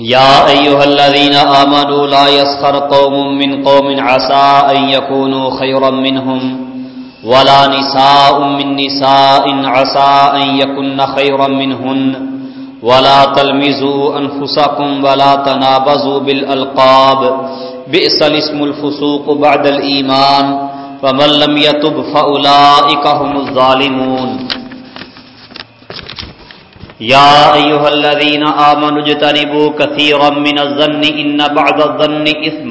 يا أيها الذين آمنوا لا يسخر قوم من قوم عسى أن يكونوا خيرا منهم ولا نساء من نساء عسى أن يكون خيرا منهن ولا تلمزوا أنفسكم ولا تنابزوا بالألقاب بئس الاسم الفسوق بعد الإيمان فمن لم يتب فأولئك هم الظالمون يا أيها الذين آمنوا اجتنبوا كثيرا من الظن إن بعض الظن إثم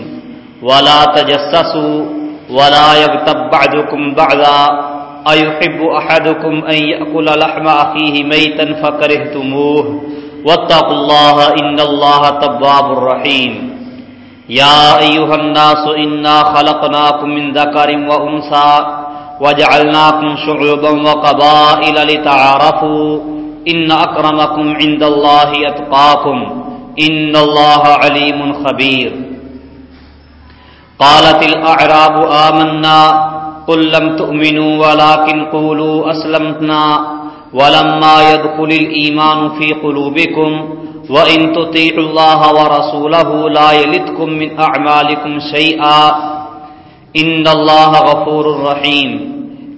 ولا تجسسوا ولا يغتب بعضكم بعضا أيحب أحدكم أن يأكل لحم أخيه ميتا فكرهتموه واتقوا الله إن الله تباب الرحيم يا أيها الناس إنا خلقناكم من ذكر وأنسى وجعلناكم شعوبا وقبائل لتعارفوا ان اکرمکم عند اللہ اتقاکم ان اللہ علیم خبیر قالت الاعراب آمنا قل لم تؤمنوا ولكن قولوا اسلمتنا ولما يدخل الايمان في قلوبكم وان تطيعوا الله ورسوله لا يلدكم من اعمالكم شيئا ان الله غفور رحيم.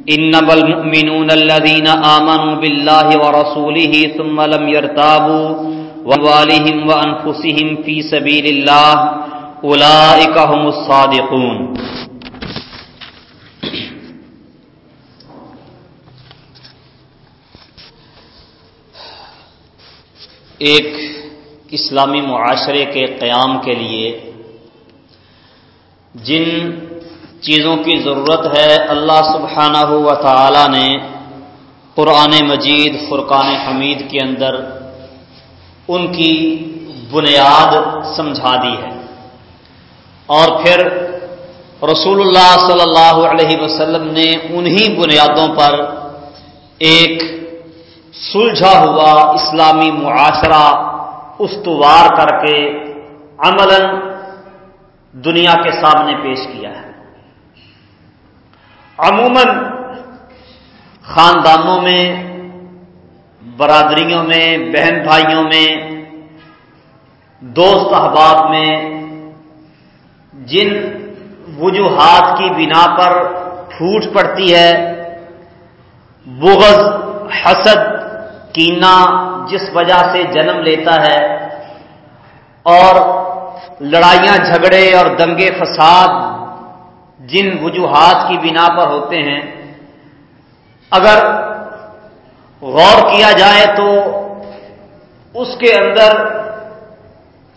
انما المؤمنون الذين آمنوا بالله ورسوله ثم لم يرتابوا ووالهم وانفسهم في سبيل الله اولئك هم الصادقون. ایک اسلامی معاشرے کے قیام کے لیے جن چیزوں کی ضرورت ہے۔ اللہ سبحانہ و تعالی نے قرآن مجید، فرقان حمید کے اندر ان کی بنیاد سمجھا دی ہے۔ اور پھر رسول اللہ صلی اللہ علیہ وسلم نے انہی بنیادوں پر ایک سلجھا ہوا اسلامی معاشرہ استوار کر کے عمل دنیا کے سامنے پیش کیا ہے۔ عموماً خاندانوں میں، برادریوں میں، بہن بھائیوں میں، دوست احباب میں، جن وجوہات کی بنا پر پھوٹ پڑتی ہے، بغض، حسد کینا جس وجہ سے جنم لیتا ہے، اور لڑائیاں جھگڑے اور دنگے فساد جن وجوہات کی بنا پر ہوتے ہیں، اگر غور کیا جائے تو اس کے اندر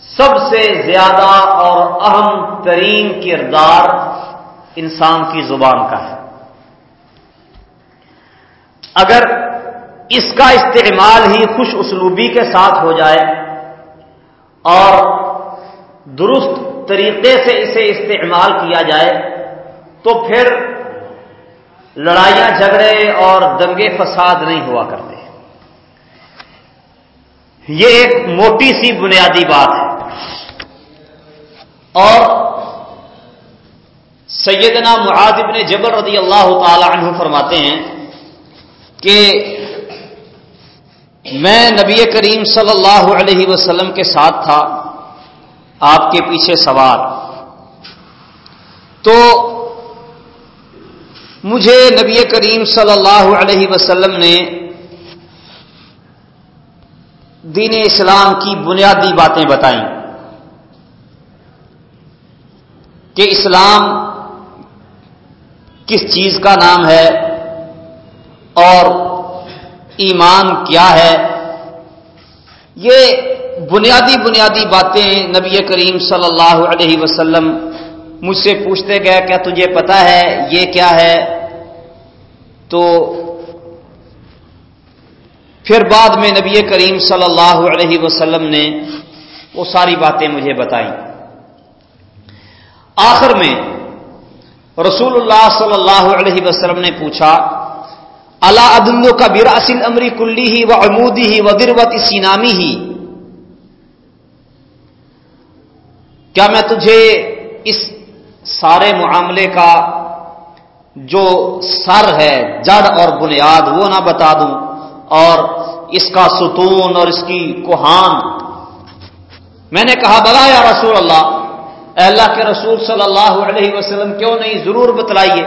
سب سے زیادہ اور اہم ترین کردار انسان کی زبان کا ہے۔ اگر اس کا استعمال ہی خوش اسلوبی کے ساتھ ہو جائے اور درست طریقے سے اسے استعمال کیا جائے تو پھر لڑائیاں جھگڑے اور دنگے فساد نہیں ہوا کرتے۔ یہ ایک موٹی سی بنیادی بات ہے۔ اور سیدنا معاذ ابن جبر رضی اللہ تعالی عنہ فرماتے ہیں کہ میں نبی کریم صلی اللہ علیہ وسلم کے ساتھ تھا، آپ کے پیچھے سوار۔ تو مجھے نبی کریم صلی اللہ علیہ وسلم نے دین اسلام کی بنیادی باتیں بتائیں کہ اسلام کس چیز کا نام ہے اور ایمان کیا ہے، یہ بنیادی بنیادی باتیں نبی کریم صلی اللہ علیہ وسلم مجھ سے پوچھتے گئے، کیا تجھے پتا ہے یہ کیا ہے؟ تو پھر بعد میں نبی کریم صلی اللہ علیہ وسلم نے وہ ساری باتیں مجھے بتائیں۔ آخر میں رسول اللہ صلی اللہ علیہ وسلم نے پوچھا اللہ عدلو کا براثل امری کلی ہی و عمودی ہی و دروت اسی نامی ہی کیا میں تجھے اس سارے معاملے کا جو سر ہے، جڑ اور بنیاد، وہ نہ بتا دوں۔ اور اس کا ستون اور اس کی کوہان۔ میں نے کہا، بلا یا رسول اللہ، اے اللہ کے رسول صلی اللہ علیہ وسلم، کیوں نہیں ضرور بتلائیے؟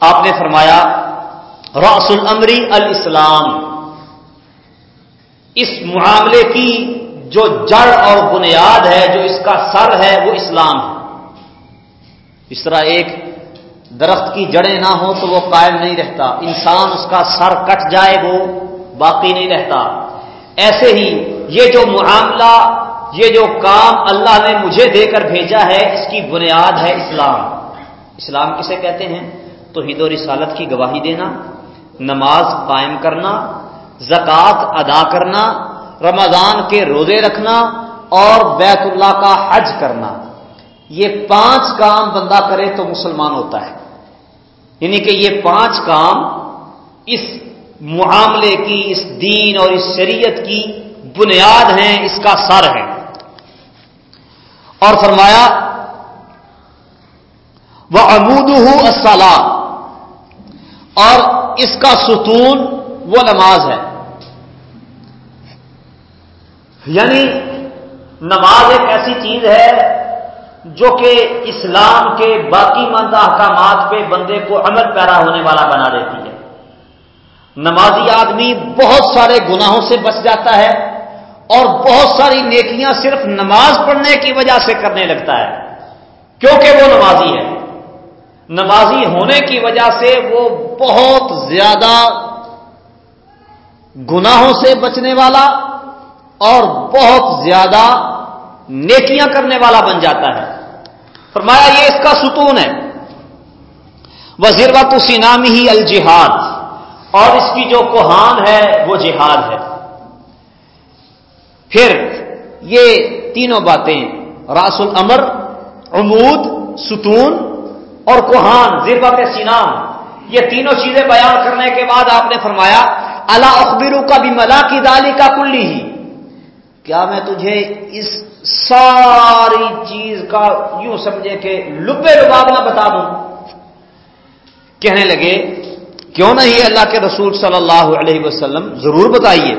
آپ نے فرمایا رس العمری الاسلام۔ اس معاملے کی جو جڑ اور بنیاد ہے، جو اس کا سر ہے، وہ اسلام ہے۔ اس طرح ایک درخت کی جڑیں نہ ہوں تو وہ قائم نہیں رہتا۔ انسان اس کا سر کٹ جائے وہ باقی نہیں رہتا۔ ایسے ہی یہ جو معاملہ، یہ جو کام اللہ نے مجھے دے کر بھیجا ہے، اس کی بنیاد ہے اسلام۔ اسلام کسے کہتے ہیں؟ تو و رسالت کی گواہی دینا، نماز قائم کرنا، زکوٰۃ ادا کرنا، رمضان کے روزے رکھنا اور بیت اللہ کا حج کرنا۔ یہ پانچ کام بندہ کرے تو مسلمان ہوتا ہے۔ یعنی کہ یہ پانچ کام اس معاملے کی، اس دین اور اس شریعت کی بنیاد ہیں، اس کا سر ہے۔ اور فرمایا وہ امود ہوں اور اس کا ستون وہ نماز ہے۔ یعنی نماز ایک ایسی چیز ہے جو کہ اسلام کے باقی مند احکامات پہ بندے کو عمل پیرا ہونے والا بنا دیتی ہے۔ نمازی آدمی بہت سارے گناہوں سے بچ جاتا ہے اور بہت ساری نیکیاں صرف نماز پڑھنے کی وجہ سے کرنے لگتا ہے۔ کیونکہ وہ نمازی ہے۔ نمازی ہونے کی وجہ سے وہ بہت زیادہ گناہوں سے بچنے والا اور بہت زیادہ نیکیاں کرنے والا بن جاتا ہے۔ فرمایا یہ اس کا ستون ہے۔ وزیر و سینامی ہی الجہاد۔ اور اس کی جو کوہان ہے، وہ جہاد ہے۔ پھر یہ تینوں باتیں راس الامر، عمود، ستون اور کوہان زربت سینام یہ تینوں چیزیں بیان کرنے کے بعد آپ نے فرمایا اللہ اخبرو کا بھی ملا کی دالی کا کلی ہی کیا میں تجھے اس ساری چیز کا یوں سمجھے کہ لبے لبابنا بتا دوں۔ کہنے لگے، کیوں نہیں اللہ کے رسول صلی اللہ علیہ وسلم ضرور بتائیے؟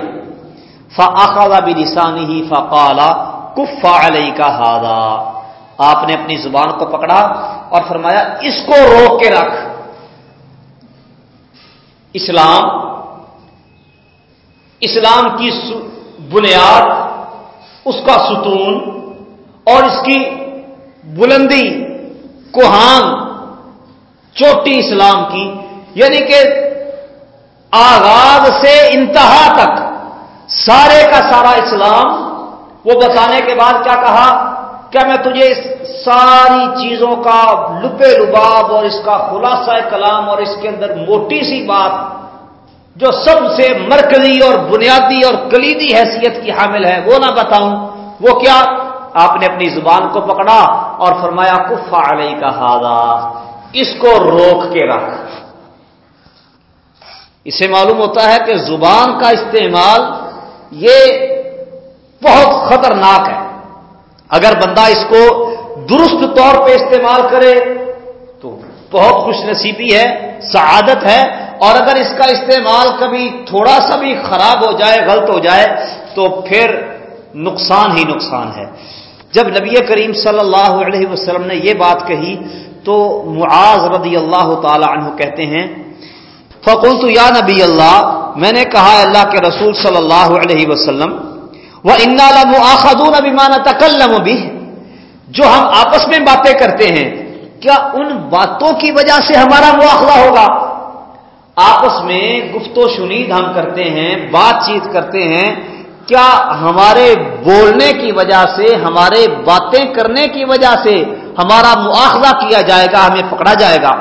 فاخا بھی لسانی ہی فقالا کفا علیہ کا ہادا آپ نے اپنی زبان کو پکڑا اور فرمایا، اس کو روک کے رکھ۔ اسلام اسلام کی بنیاد اس کا ستون اور اس کی بلندی کوہان چوٹی اسلام کی یعنی کہ آغاز سے انتہا تک سارے کا سارا اسلام۔ وہ بتانے کے بعد کیا کہا؟ کیا میں تجھے اس ساری چیزوں کا لبے لباب اور اس کا خلاصہ کلام اور اس کے اندر موٹی سی بات جو سب سے مرکزی اور بنیادی اور کلیدی حیثیت کی حامل ہے، وہ نہ بتاؤں۔ وہ کیا؟ آپ نے اپنی زبان کو پکڑا اور فرمایا کفا علیہ کا ہادا اس کو روک کے رکھ۔ اسے معلوم ہوتا ہے کہ زبان کا استعمال یہ بہت خطرناک ہے۔ اگر بندہ اس کو درست طور پہ استعمال کرے تو بہت خوش نصیبی ہے، سعادت ہے اور اگر اس کا استعمال کبھی تھوڑا سا بھی خراب ہو جائے، غلط ہو جائے، تو پھر نقصان ہی نقصان ہے۔ جب نبی کریم صلی اللہ علیہ وسلم نے یہ بات کہی، تو معاذ رضی اللہ تعالی عنہ کہتے ہیں فقول تو یا نبی اللہ، میں نے کہا اللہ کے رسول صلی اللہ علیہ وسلم وہ انا لم آخدون ابھی مانا تکلم بھی جو ہم آپس میں باتیں کرتے ہیں، کیا ان باتوں کی وجہ سے ہمارا مواخلہ ہوگا؟ آپس میں گفت و شنید ہم کرتے ہیں، بات چیت کرتے ہیں۔ کیا ہمارے بولنے کی وجہ سے، ہمارے باتیں کرنے کی وجہ سے ہمارا مواخذہ کیا جائے گا، ہمیں پکڑا جائے گا؟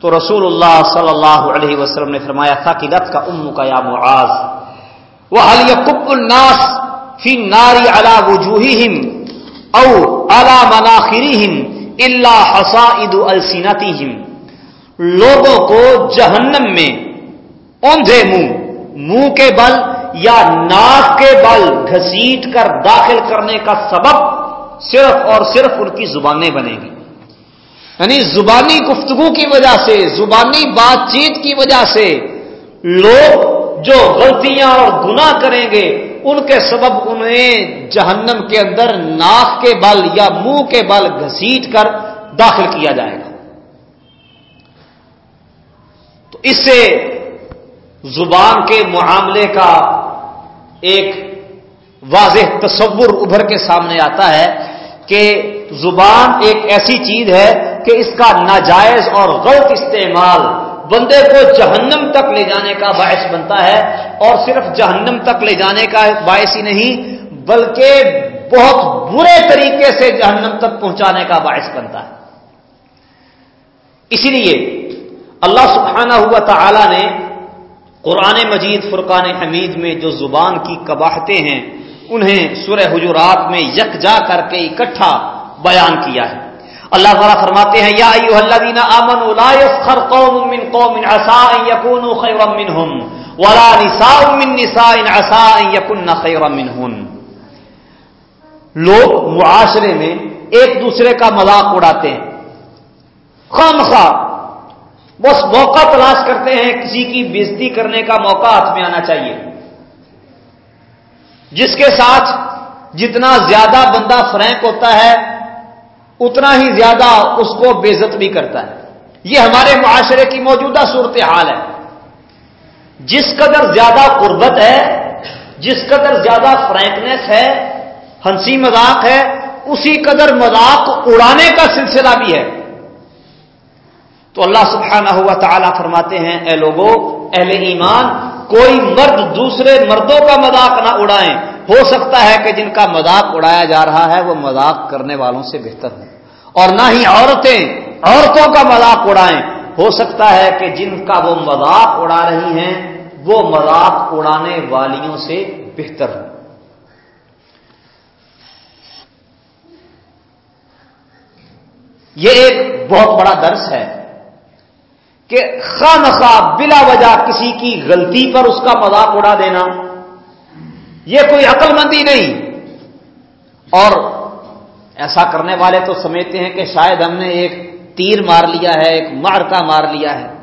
تو رسول اللہ صلی اللہ علیہ وسلم نے فرمایا تھا کہ رت کا ام کا یا معاذ۔ وہ علی الناس فی ناری اللہ وجوہی او الا مناخری اللہ حسائد السینتی لوگوں کو جہنم میں اوندھے منہ منہ کے بل یا ناک کے بل گھسیٹ کر داخل کرنے کا سبب صرف اور صرف ان کی زبانیں بنے گی۔ یعنی زبانی گفتگو کی وجہ سے، زبانی بات چیت کی وجہ سے لوگ جو غلطیاں اور گناہ کریں گے، ان کے سبب انہیں جہنم کے اندر ناک کے بل یا منہ کے بل گھسیٹ کر داخل کیا جائے گا۔ تو اس سے زبان کے معاملے کا ایک واضح تصور ابھر کے سامنے آتا ہے کہ زبان ایک ایسی چیز ہے کہ اس کا ناجائز اور غلط استعمال بندے کو جہنم تک لے جانے کا باعث بنتا ہے اور صرف جہنم تک لے جانے کا باعث ہی نہیں، بلکہ بہت برے طریقے سے جہنم تک پہنچانے کا باعث بنتا ہے۔ اسی لیے اللہ سبحانہ ہوا تعالی نے قرآن مجید فرقان حمید میں جو زبان کی قباہتیں ہیں، انہیں سورہ حجورات میں یکجا کر کے اکٹھا بیان کیا ہے۔ اللہ تعالیٰ فرماتے ہیں، یا ایوہ الذین آمنوا لا يسخر قوم من قوم عسا ان یکونوا خیرا منہم ولا نساء من نساء عسا ان یکن خیرا منہن۔ لوگ معاشرے میں ایک دوسرے کا مذاق اڑاتے ہیں۔ خام خواہ بس موقع تلاش کرتے ہیں، کسی کی بےزتی کرنے کا موقع ہاتھ میں آنا چاہیے۔ جس کے ساتھ جتنا زیادہ بندہ فرینک ہوتا ہے، اتنا ہی زیادہ اس کو بےزت بھی کرتا ہے۔ یہ ہمارے معاشرے کی موجودہ صورت حال ہے۔ جس قدر زیادہ قربت ہے، جس قدر زیادہ فرینکنیس ہے، ہنسی مذاق ہے، اسی قدر مذاق اڑانے کا سلسلہ بھی ہے۔ تو اللہ سبحانہ ہوا تعالیٰ فرماتے ہیں، اے لوگوں اہل ایمان، کوئی مرد دوسرے مردوں کا مذاق نہ اڑائیں۔ ہو سکتا ہے کہ جن کا مذاق اڑایا جا رہا ہے، وہ مذاق کرنے والوں سے بہتر ہوں اور نہ ہی عورتیں عورتوں کا مذاق اڑائیں۔ ہو سکتا ہے کہ جن کا وہ مذاق اڑا رہی ہیں، وہ مذاق اڑانے والیوں سے بہتر ہوں یہ ایک بہت بڑا درس ہے۔ کہ خواہ بلا وجہ کسی کی غلطی پر اس کا مذاق اڑا دینا، یہ کوئی عقل مندی نہیں۔ اور ایسا کرنے والے تو سمجھتے ہیں کہ شاید ہم نے ایک تیر مار لیا ہے، ایک مارکا مار لیا ہے۔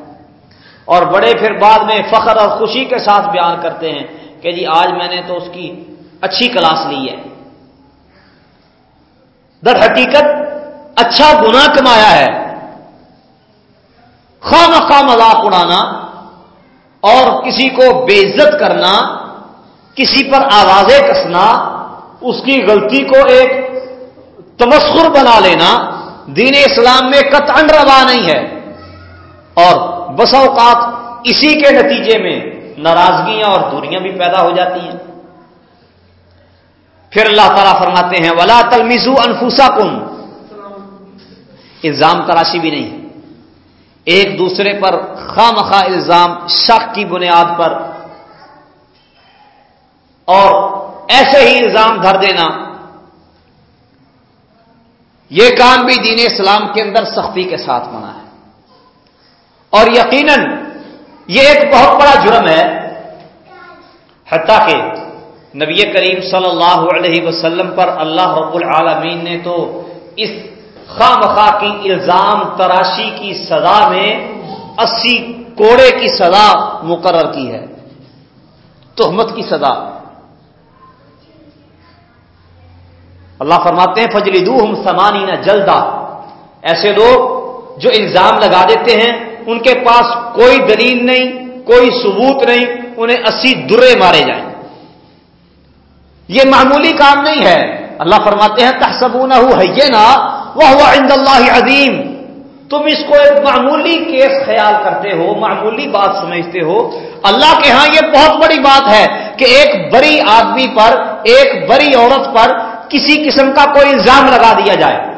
اور بڑے پھر بعد میں فخر اور خوشی کے ساتھ بیان کرتے ہیں کہ جی آج میں نے تو اس کی اچھی کلاس لی ہے۔ در حقیقت اچھا گنا کمایا ہے۔ خواہ مخواہ مذاق اڑانا اور کسی کو بے عزت کرنا، کسی پر آوازیں کسنا، اس کی غلطی کو ایک تمسخر بنا لینا دین اسلام میں قطعا روا نہیں ہے۔ اور بس اوقات اسی کے نتیجے میں ناراضگیاں اور دوریاں بھی پیدا ہو جاتی ہیں۔ پھر اللہ تعالیٰ فرماتے ہیں، ولا تلمیزو انفوسا کن الزام تراشی بھی نہیں۔ ایک دوسرے پر خواہ الزام، شک کی بنیاد پر۔ اور ایسے ہی الزام دھر دینا۔ یہ کام بھی دین اسلام کے اندر سختی کے ساتھ منع ہے۔ اور یقیناً یہ ایک بہت بڑا جرم ہے۔ حتیٰ کہ نبی کریم صلی اللہ علیہ وسلم پر اللہ رب العالمین نے تو اس خواہ کی الزام تراشی کی سزا میں اسی کوڑے کی سزا مقرر کی ہے۔ تہمت کی سزا۔ اللہ فرماتے ہیں فجلی دو ہم سمانی نہ جلدا۔ ایسے لوگ جو الزام لگا دیتے ہیں، ان کے پاس کوئی دلیل نہیں، کوئی ثبوت نہیں، انہیں اسی درے مارے جائیں۔ یہ معمولی کام نہیں ہے۔ اللہ فرماتے ہیں تحسبون ہے نا وہ عند اللہ عظیم۔ تم اس کو ایک معمولی کیس خیال کرتے ہو، معمولی بات سمجھتے ہو۔ اللہ کے ہاں یہ بہت بڑی بات ہے کہ ایک بڑی آدمی پر، ایک بڑی عورت پر کسی قسم کا کوئی الزام لگا دیا جائے۔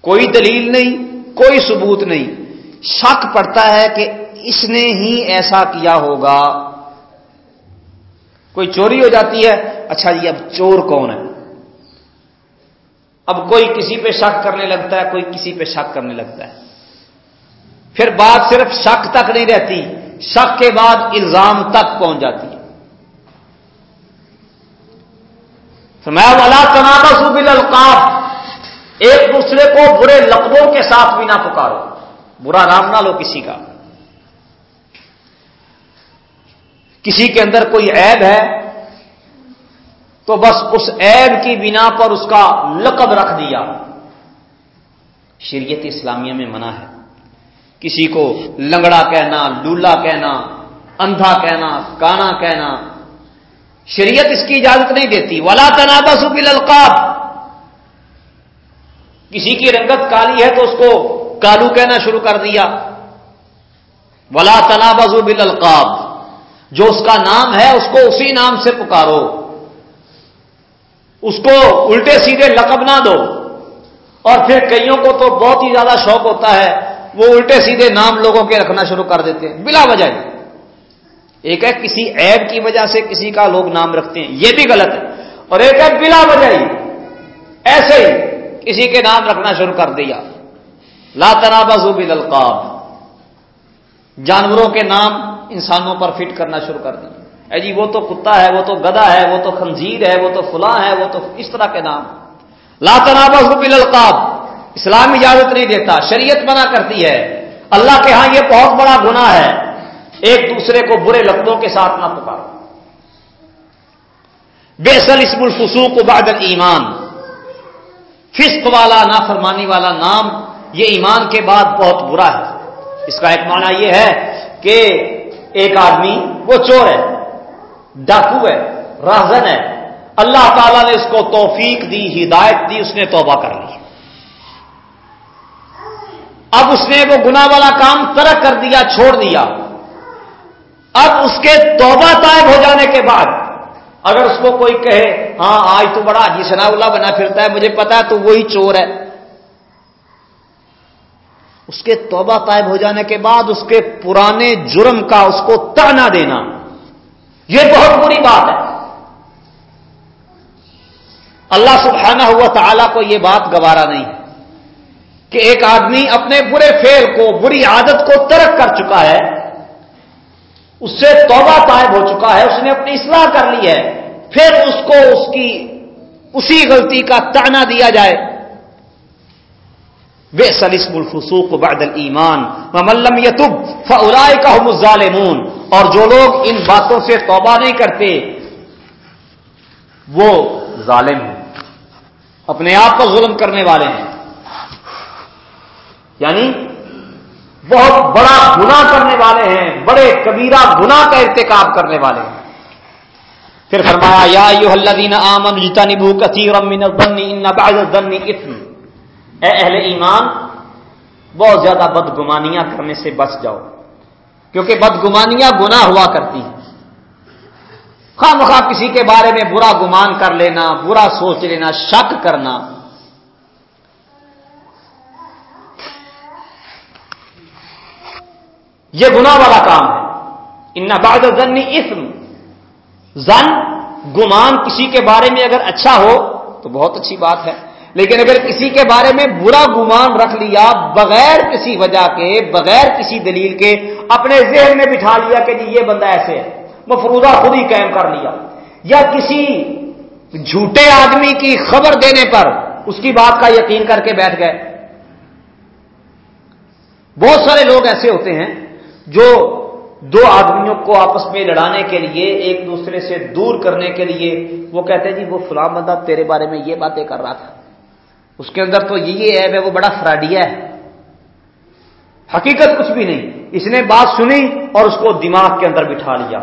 کوئی دلیل نہیں، کوئی ثبوت نہیں۔ شک پڑتا ہے کہ اس نے ہی ایسا کیا ہوگا۔ کوئی چوری ہو جاتی ہے۔ اچھا جی اب چور کون ہے؟ اب کوئی کسی پہ شک کرنے لگتا ہے، کوئی کسی پہ شک کرنے لگتا ہے۔ پھر بات صرف شک تک نہیں رہتی، شک کے بعد الزام تک پہنچ جاتی ہے۔ میں والا تنابا سوبل القاب ایک دوسرے کو برے لقبوں کے ساتھ بھی نہ پکارو۔ برا نام نہ لو کسی کا۔ کسی کے اندر کوئی عیب ہے تو بس اس عیب کی بنا پر اس کا لقب رکھ دیا۔ شریعت اسلامیہ میں منع ہے۔ کسی کو لنگڑا کہنا، لولا کہنا، اندھا کہنا، کانا کہنا، شریعت اس کی اجازت نہیں دیتی۔ ولا تنابس بل القاب کسی کی رنگت کالی ہے تو اس کو کالو کہنا شروع کر دیا۔ ولا تنابز بل القاب جو اس کا نام ہے، اس کو اسی نام سے پکارو۔ اس کو الٹے سیدھے لقب نہ دو۔ اور پھر کئیوں کو تو بہت ہی زیادہ شوق ہوتا ہے، وہ الٹے سیدھے نام لوگوں کے رکھنا شروع کر دیتے ہیں، بلا وجہ ایک ہے کسی عیب کی وجہ سے کسی کا لوگ نام رکھتے ہیں، یہ بھی غلط ہے۔ اور ایک ہے بلا وجہ ہی، ایسے ہی کسی کے نام رکھنا شروع کر دیا۔ لا تنابز بل القاب جانوروں کے نام انسانوں پر فٹ کرنا شروع کر دیا۔ اے جی وہ تو کتا ہے، وہ تو گدا ہے، وہ تو خنزیر ہے، وہ تو فلاں ہے، وہ تو اس طرح کے نام۔ لا تنابز القاب اسلام اجازت نہیں دیتا، شریعت منع کرتی ہے۔ اللہ کے ہاں یہ بہت بڑا گناہ ہے۔ ایک دوسرے کو برے لفظوں کے ساتھ نہ پکارو۔ بےسل اسم الفسوق بعد ایمان فسق والا، نافرمانی والا نام، یہ ایمان کے بعد بہت برا ہے۔ اس کا ایک معنی یہ ہے کہ ایک آدمی، وہ چور ہے۔ ڈاکو ہے راہزن ہے۔ اللہ تعالیٰ نے اس کو توفیق دی، ہدایت دی، اس نے توبہ کر لی۔ اب اس نے وہ گنا والا کام ترک کر دیا، چھوڑ دیا۔ اب اس کے توبہ طائب ہو جانے کے بعد اگر اس کو کوئی کہے ہاں آج تو بڑا جی سنا اللہ بنا پھرتا ہے، مجھے پتا ہے تو وہی چور ہے۔ اس کے توبہ طائب ہو جانے کے بعد اس کے پرانے جرم کا اس کو تانا دینا۔ یہ بہت بری بات ہے۔ اللہ سبحانہ ہوا تعالیٰ کو یہ بات گوارا نہیں ہے کہ ایک آدمی اپنے برے فیل کو، بری عادت کو ترک کر چکا ہے، اس سے توبہ طائب ہو چکا ہے، اس نے اپنی اصلاح کر لی ہے، پھر اس کو اس کی اسی غلطی کا تانا دیا جائے۔ بے سلسم الفسوق بعد ایمان ملم یتب فلائے کا ظالمون اور جو لوگ ان باتوں سے توبہ نہیں کرتے، وہ ظالم ہیں۔ اپنے آپ کو ظلم کرنے والے ہیں۔ یعنی بہت بڑا گنا کرنے والے ہیں، بڑے کبیرہ گنا کا ارتکاب کرنے والے ہیں۔ پھر فرمایا، یا یو الذین آمن جتنبوا کثیرا من الظن ان بعض الظن اثم۔ اے اہل ایمان، بہت زیادہ بدگمانیاں کرنے سے بچ جاؤ۔ کیونکہ بدگمانیاں گناہ ہوا کرتی ہیں۔ خواہ مخواہ کسی کے بارے میں برا گمان کر لینا، برا سوچ لینا، شک کرنا۔ یہ گنا والا کام ہے۔ ان بعد زن اسم زن گمان کسی کے بارے میں اگر اچھا ہو تو بہت اچھی بات ہے۔ لیکن اگر کسی کے بارے میں برا گمان رکھ لیا بغیر کسی وجہ کے، بغیر کسی دلیل کے، اپنے ذہن میں بٹھا لیا کہ جی یہ بندہ ایسے ہے، مفروضہ خود ہی قائم کر لیا۔ یا کسی جھوٹے آدمی کی خبر دینے پر اس کی بات کا یقین کر کے بیٹھ گئے۔ بہت سارے لوگ ایسے ہوتے ہیں جو دو آدمیوں کو آپس میں لڑانے کے لیے، ایک دوسرے سے دور کرنے کے لیے وہ کہتے ہیں جی وہ فلاں بندہ تیرے بارے میں یہ باتیں کر رہا تھا۔ اس کے اندر تو یہ ایب ہے، وہ بڑا فراڈیا ہے۔ حقیقت کچھ بھی نہیں۔ اس نے بات سنی اور اس کو دماغ کے اندر بٹھا لیا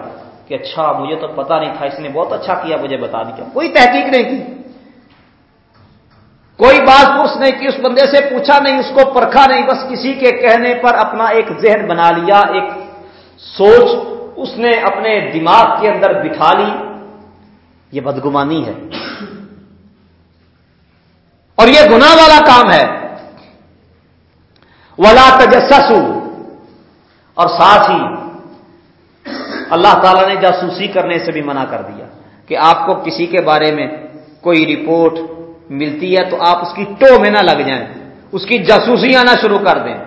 کہ اچھا مجھے تو پتا نہیں تھا، اس نے بہت اچھا کیا، مجھے بتا دیا۔ کوئی تحقیق نہیں کی۔ کوئی بات پرس نہیں کی، اس بندے سے پوچھا نہیں، اس کو پرکھا نہیں، بس کسی کے کہنے پر اپنا ایک ذہن بنا لیا، ایک سوچ اس نے اپنے دماغ کے اندر بٹھا لی۔ یہ بدگمانی ہے۔ اور یہ گنا والا کام ہے۔ ولا تجسسو اور ساتھ ہی اللہ تعالیٰ نے جاسوسی کرنے سے بھی منع کر دیا کہ آپ کو کسی کے بارے میں کوئی رپورٹ ملتی ہے تو آپ اس کی ٹو میں نہ لگ جائیں، اس کی جاسوسی آنا شروع کر دیں۔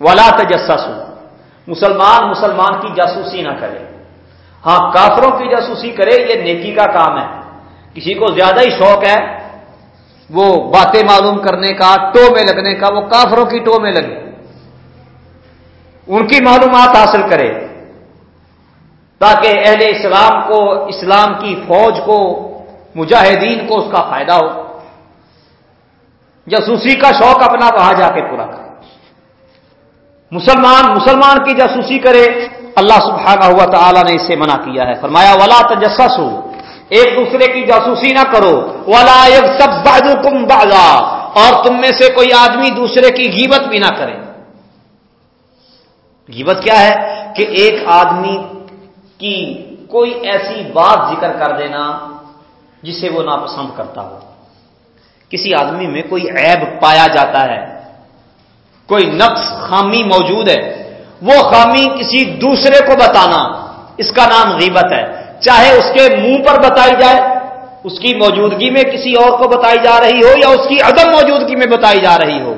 ولا تجسسو مسلمان مسلمان کی جاسوسی نہ کرے۔ ہاں کافروں کی جاسوسی کرے، یہ نیکی کا کام ہے۔ کسی کو زیادہ ہی شوق ہے وہ باتیں معلوم کرنے کا، ٹو میں لگنے کا، وہ کافروں کی ٹو میں لگے۔ ان کی معلومات حاصل کرے۔ تاکہ اہل اسلام کو، اسلام کی فوج کو، مجاہدین کو اس کا فائدہ ہو۔ جاسوسی کا شوق اپنا وہاں جا کے پورا کرے۔ مسلمان مسلمان کی جاسوسی کرے۔ اللہ سبحانہ ہوا تعالیٰ نے اس سے منع کیا ہے۔ فرمایا، ولا تجسس ہو ایک دوسرے کی جاسوسی نہ کرو۔ ولا سب بازو کم بازا اور تم میں سے کوئی آدمی دوسرے کی غیبت بھی نہ کرے۔ غیبت کیا ہے؟ کہ ایک آدمی کی کوئی ایسی بات ذکر کر دینا جسے وہ ناپسند کرتا ہو۔ کسی آدمی میں کوئی عیب پایا جاتا ہے، کوئی نقص خامی موجود ہے، وہ خامی کسی دوسرے کو بتانا۔ اس کا نام غیبت ہے۔ چاہے اس کے منہ پر بتائی جائے، اس کی موجودگی میں کسی اور کو بتائی جا رہی ہو یا اس کی عدم موجودگی میں بتائی جا رہی ہو۔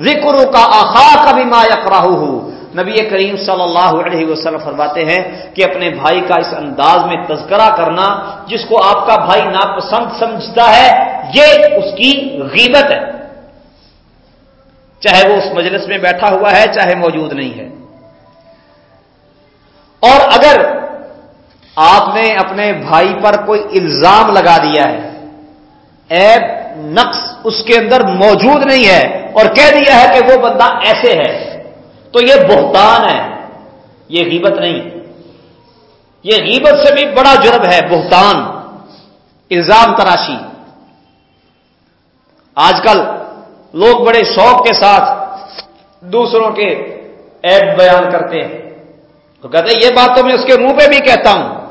ذکر کا آخا کا بھی ما یکراہ ہو نبی کریم صلی اللہ علیہ وسلم فرماتے ہیں کہ اپنے بھائی کا اس انداز میں تذکرہ کرنا، جس کو آپ کا بھائی ناپسند سمجھتا ہے، یہ اس کی غیبت ہے۔ چاہے وہ اس مجلس میں بیٹھا ہوا ہے، چاہے موجود نہیں ہے۔ اور اگر آپ نے اپنے بھائی پر کوئی الزام لگا دیا ہے۔ ایب نقص اس کے اندر موجود نہیں ہے اور کہہ دیا ہے کہ وہ بندہ ایسے ہے۔ تو یہ بہتان ہے۔ یہ غیبت نہیں۔ یہ غیبت سے بھی بڑا جرم ہے، بہتان، الزام تراشی۔ آج کل لوگ بڑے شوق کے ساتھ دوسروں کے ایپ بیان کرتے ہیں۔ تو کہتے ہیں، یہ بات تو میں اس کے منہ پہ بھی کہتا ہوں۔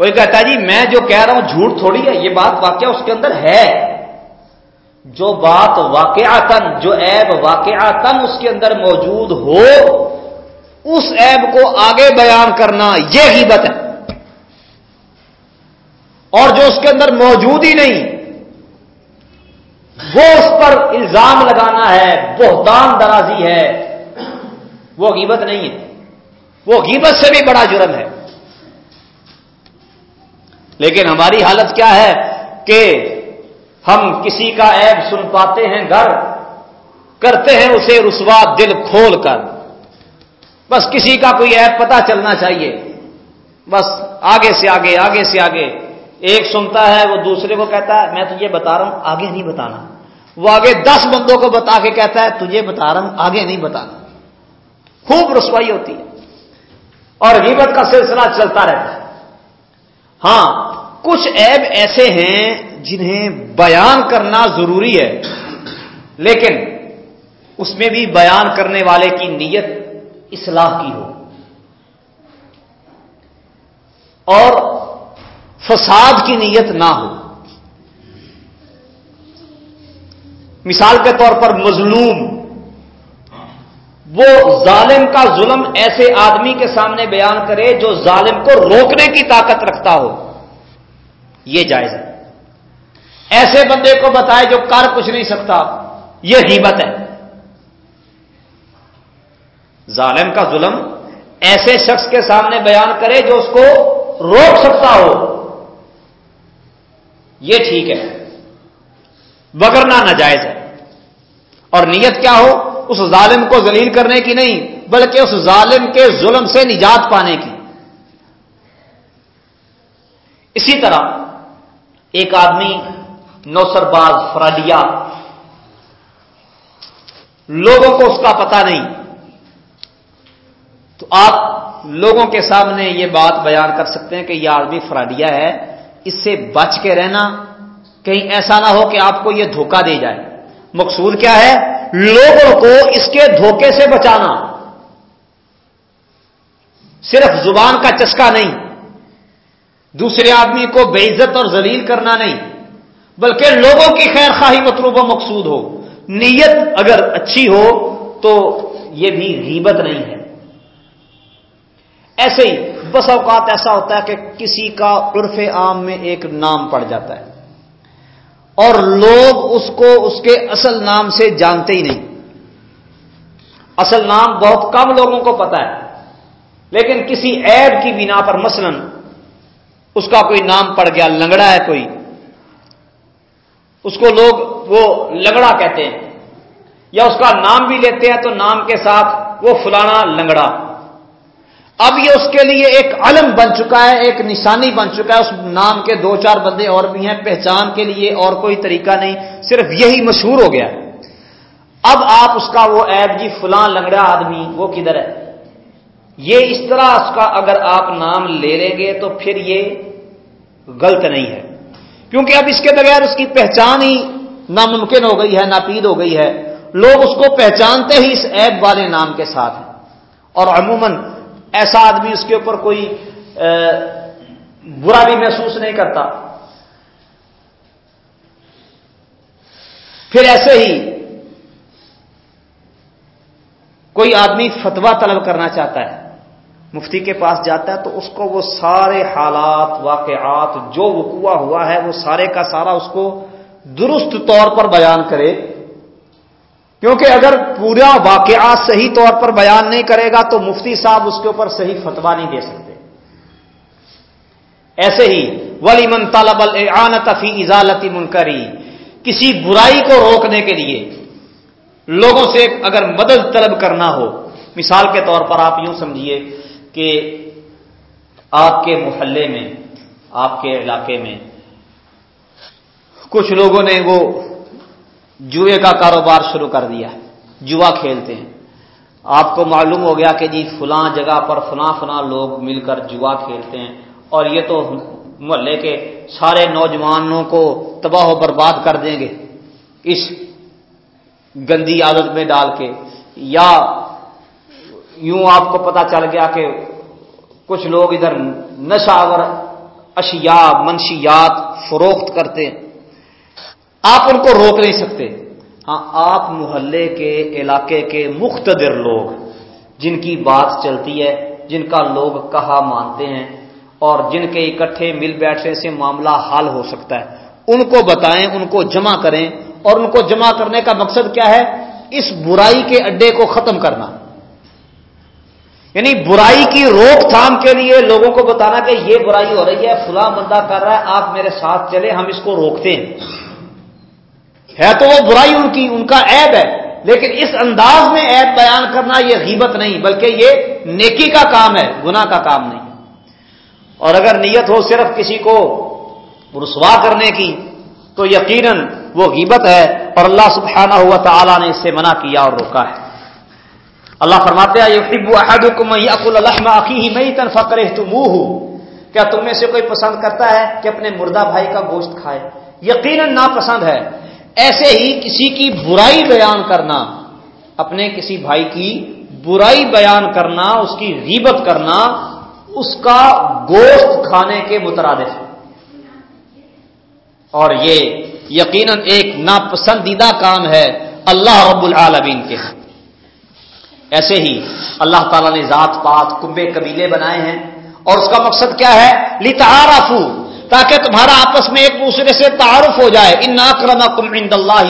کوئی کہتا جی میں جو کہہ رہا ہوں جھوٹ تھوڑی ہے، یہ بات واقعہ اس کے اندر ہے. جو بات واقعاتن جو ایب واقعاتن اس کے اندر موجود ہو، اس ایب کو آگے بیان کرنا یہ غیبت ہے۔ اور جو اس کے اندر موجود ہی نہیں، وہ اس پر الزام لگانا ہے، بہتان درازی ہے۔ وہ غیبت نہیں ہے۔ وہ غیبت سے بھی بڑا جرم ہے۔ لیکن ہماری حالت کیا ہے کہ ہم کسی کا عیب سن پاتے ہیں، گھر کرتے ہیں اسے رسوا دل کھول کر۔ بس کسی کا کوئی عیب پتا چلنا چاہیے۔ بس آگے سے آگے آگے سے آگے۔ ایک سنتا ہے، وہ دوسرے کو کہتا ہے، میں تجھے بتا رہا ہوں، آگے نہیں بتانا۔ وہ آگے دس بندوں کو بتا کے کہتا ہے، تجھے بتا رہا ہوں، آگے نہیں بتانا۔ خوب رسوائی ہوتی ہے۔ اور غیبت کا سلسلہ چلتا رہتا ہے۔ ہاں کچھ عیب ایسے ہیں جنہیں بیان کرنا ضروری ہے۔ لیکن اس میں بھی بیان کرنے والے کی نیت اصلاح کی ہو۔ اور فساد کی نیت نہ ہو۔ مثال کے طور پر مظلوم۔ وہ ظالم کا ظلم ایسے آدمی کے سامنے بیان کرے جو ظالم کو روکنے کی طاقت رکھتا ہو۔ یہ جائز ہے۔ ایسے بندے کو بتائے جو کر کچھ نہیں سکتا، یہ ہیبت ہے۔ ظالم کا ظلم ایسے شخص کے سامنے بیان کرے جو اس کو روک سکتا ہو۔ یہ ٹھیک ہے۔ بگرنا ناجائز ہے۔ اور نیت کیا ہو؟ اس ظالم کو ذلیل کرنے کی نہیں، بلکہ اس ظالم کے ظلم سے نجات پانے کی۔ اسی طرح ایک آدمی نوسر باز فراڈیا لوگوں کو اس کا پتہ نہیں۔ تو آپ لوگوں کے سامنے یہ بات بیان کر سکتے ہیں کہ یہ آدمی فراڈیا ہے۔ اس سے بچ کے رہنا، کہیں ایسا نہ ہو کہ آپ کو یہ دھوکہ دے جائے۔ مقصود کیا ہے؟ لوگوں کو اس کے دھوکے سے بچانا۔ صرف زبان کا چسکا نہیں دوسرے آدمی کو بے عزت اور ذلیل کرنا نہیں، بلکہ لوگوں کی خیر خواہی مطلوب و مقصود ہو۔ نیت اگر اچھی ہو تو یہ بھی غیبت نہیں ہے۔ ایسے ہی بس اوقات ایسا ہوتا ہے کہ کسی کا عرف عام میں ایک نام پڑ جاتا ہے۔ اور لوگ اس کو اس کے اصل نام سے جانتے ہی نہیں۔ اصل نام بہت کم لوگوں کو پتا ہے، لیکن کسی ایڈ کی بنا پر مثلا اس کا کوئی نام پڑ گیا، لنگڑا ہے کوئی۔ اس کو لوگ وہ لگڑا کہتے ہیں۔ یا اس کا نام بھی لیتے ہیں تو نام کے ساتھ وہ فلانا لنگڑا۔ اب یہ اس کے لیے ایک علم بن چکا ہے، ایک نشانی بن چکا ہے۔ اس نام کے دو چار بندے اور بھی ہیں، پہچان کے لیے اور کوئی طریقہ نہیں، صرف یہی مشہور ہو گیا۔ اب آپ اس کا وہ ایپ جی فلاں لنگڑا آدمی، وہ کدھر ہے؟ یہ اس طرح اس کا اگر آپ نام لے لیں گے تو پھر یہ غلط نہیں ہے۔ کیونکہ اب اس کے بغیر اس کی پہچان ہی ناممکن ہو گئی ہے، ناپید ہو گئی ہے۔ لوگ اس کو پہچانتے ہی اس ایپ والے نام کے ساتھ ہیں۔ اور عموماً ایسا آدمی اس کے اوپر کوئی برا بھی محسوس نہیں کرتا۔ پھر ایسے ہی کوئی آدمی فتوا طلب کرنا چاہتا ہے۔ مفتی کے پاس جاتا ہے تو اس کو وہ سارے حالات، واقعات، جو وقوع ہوا ہے، وہ سارے کا سارا اس کو درست طور پر بیان کرے۔ کیونکہ اگر پورا واقعات صحیح طور پر بیان نہیں کرے گا تو مفتی صاحب اس کے اوپر صحیح فتوا نہیں دے سکتے۔ ایسے ہی ولی من طالب فی ازالتی منکری کسی برائی کو روکنے کے لیے لوگوں سے اگر مدد طلب کرنا ہو، مثال کے طور پر آپ یوں سمجھیے کہ آپ کے محلے میں، آپ کے علاقے میں کچھ لوگوں نے وہ جوئے کا کاروبار شروع کر دیا جوا کھیلتے ہیں۔ آپ کو معلوم ہو گیا کہ جی فلاں جگہ پر فلاں فلاں لوگ مل کر جوا کھیلتے ہیں اور یہ تو محلے کے سارے نوجوانوں کو تباہ و برباد کر دیں گے۔ اس گندی عادت میں ڈال کے یا یوں آپ کو پتا چل گیا کہ کچھ لوگ ادھر نشاور اشیاء، منشیات فروخت کرتے۔ ہیں آپ ان کو روک نہیں سکتے۔ ہاں آپ محلے کے علاقے کے مختدر لوگ، جن کی بات چلتی ہے، جن کا لوگ کہا مانتے ہیں، اور جن کے اکٹھے مل بیٹھنے سے معاملہ حل ہو سکتا ہے۔ ان کو بتائیں، ان کو جمع کریں۔ اور ان کو جمع کرنے کا مقصد کیا ہے؟ اس برائی کے اڈے کو ختم کرنا۔ یعنی برائی کی روک تھام کے لیے لوگوں کو بتانا کہ یہ برائی ہو رہی ہے، فلاں بندہ کر رہا ہے، آپ میرے ساتھ چلے، ہم اس کو روکتے ہیں۔ ہے تو وہ برائی ان کی، ان کا عیب ہے۔ لیکن اس انداز میں عیب بیان کرنا یہ غیبت نہیں، بلکہ یہ نیکی کا کام ہے گنا کا کام نہیں۔ اور اگر نیت ہو صرف کسی کو رسوا کرنے کی، تو یقیناً وہ غیبت ہے۔ اور اللہ سبحانہ ہوا تعالیٰ نے اس سے منع کیا اور روکا ہے۔ اللہ فرماتے ہیں کیا تم میں سے کوئی پسند کرتا ہے کہ اپنے مردہ بھائی کا گوشت کھائے؟ یقیناً ناپسند ہے۔ ایسے ہی کسی کی برائی بیان کرنا، اپنے کسی بھائی کی برائی بیان کرنا، اس کی غیبت کرنا، اس کا گوشت کھانے کے مترادف اور یہ یقیناً ایک ناپسندیدہ کام ہے اللہ رب العالمین کے ایسے ہی اللہ تعالیٰ نے ذات پات کنبے قبیلے بنائے ہیں اور اس کا مقصد کیا ہے؟ لتعارفو تاکہ تمہارا آپس میں ایک دوسرے سے تعارف ہو جائے۔ ان ناکرما کم عند اللہ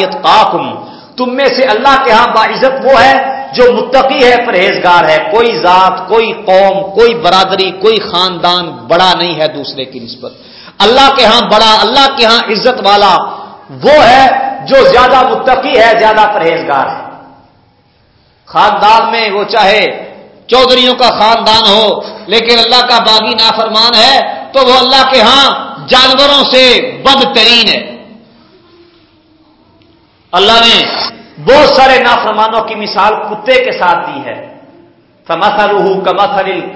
تم میں سے اللہ کے ہاں باعزت وہ ہے جو متقی ہے، پرہیزگار ہے۔ کوئی ذات، کوئی قوم، کوئی برادری، کوئی خاندان بڑا نہیں ہے دوسرے کی نسبت۔ اللہ کے ہاں بڑا، اللہ کے ہاں عزت والا وہ ہے جو زیادہ متقی ہے، زیادہ پرہیزگار ہے۔ خاندان میں وہ چاہے چودھریوں کا خاندان ہو، لیکن اللہ کا باغی نافرمان ہے، تو وہ اللہ کے ہاں جانوروں سے بدترین ہے۔ اللہ نے بہت سارے نافرمانوں کی مثال کتے کے ساتھ دی ہے۔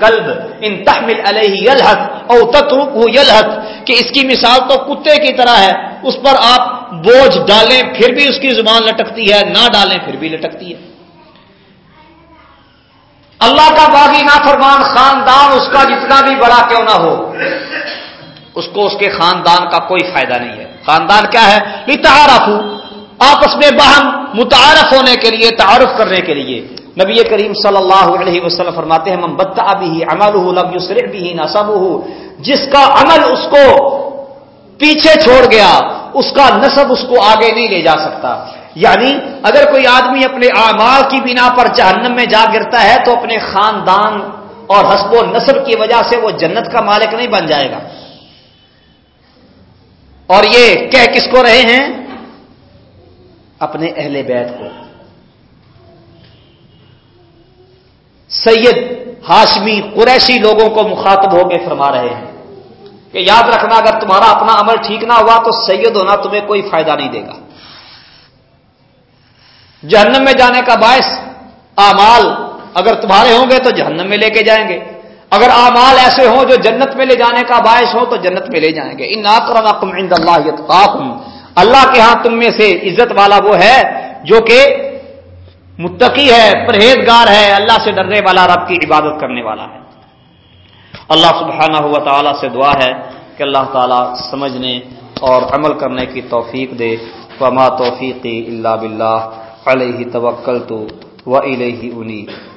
کلب ان تحمل علیہ یلحت او تترک یلحت کہ اس کی مثال تو کتے کی طرح ہے، اس پر آپ بوجھ ڈالیں، پھر بھی اس کی زبان لٹکتی ہے، نہ ڈالیں، پھر بھی لٹکتی ہے۔ اللہ کا باغی نافرمان خاندان اس کا جتنا بھی بڑا کیوں نہ ہو، اس کو اس کے خاندان کا کوئی فائدہ نہیں ہے۔ خاندان کیا ہے؟ تعارف آپس میں باہم متعارف ہونے کے لیے، تعارف کرنے کے لیے۔ نبی کریم صلی اللہ علیہ وسلم فرماتے ہیں ممبت ابھی عمل صرف بھی نصب جس کا عمل اس کو پیچھے چھوڑ گیا، اس کا نصب اس کو آگے نہیں لے جا سکتا۔ یعنی اگر کوئی آدمی اپنے اعمال کی بنا پر جہنم میں جا گرتا ہے تو اپنے خاندان اور حسب و نصب کی وجہ سے وہ جنت کا مالک نہیں بن جائے گا۔ اور یہ کہہ کس کو رہے ہیں؟ اپنے اہل بیت کو۔ سید ہاشمی قریشی لوگوں کو مخاطب ہو کے فرما رہے ہیں کہ یاد رکھنا، اگر تمہارا اپنا عمل ٹھیک نہ ہوا تو سید ہونا تمہیں کوئی فائدہ نہیں دے گا۔ جہنم میں جانے کا باعث اعمال اگر تمہارے ہوں گے تو جہنم میں لے کے جائیں گے۔ اگر اعمال ایسے ہوں جو جنت میں لے جانے کا باعث ہو تو جنت میں لے جائیں گے۔ ان عند اللہ اللہ کے ہاں تم میں سے عزت والا وہ ہے جو کہ متقی ہے، پرہیزگار ہے، اللہ سے ڈرنے والا، رب کی عبادت کرنے والا ہے۔ اللہ سبحانہ ہوا تعالیٰ سے دعا ہے کہ اللہ تعالیٰ سمجھنے اور عمل کرنے کی توفیق دے۔ وما توفیقی اللہ بلّہ علیہ توکل تو و علیہ انیب۔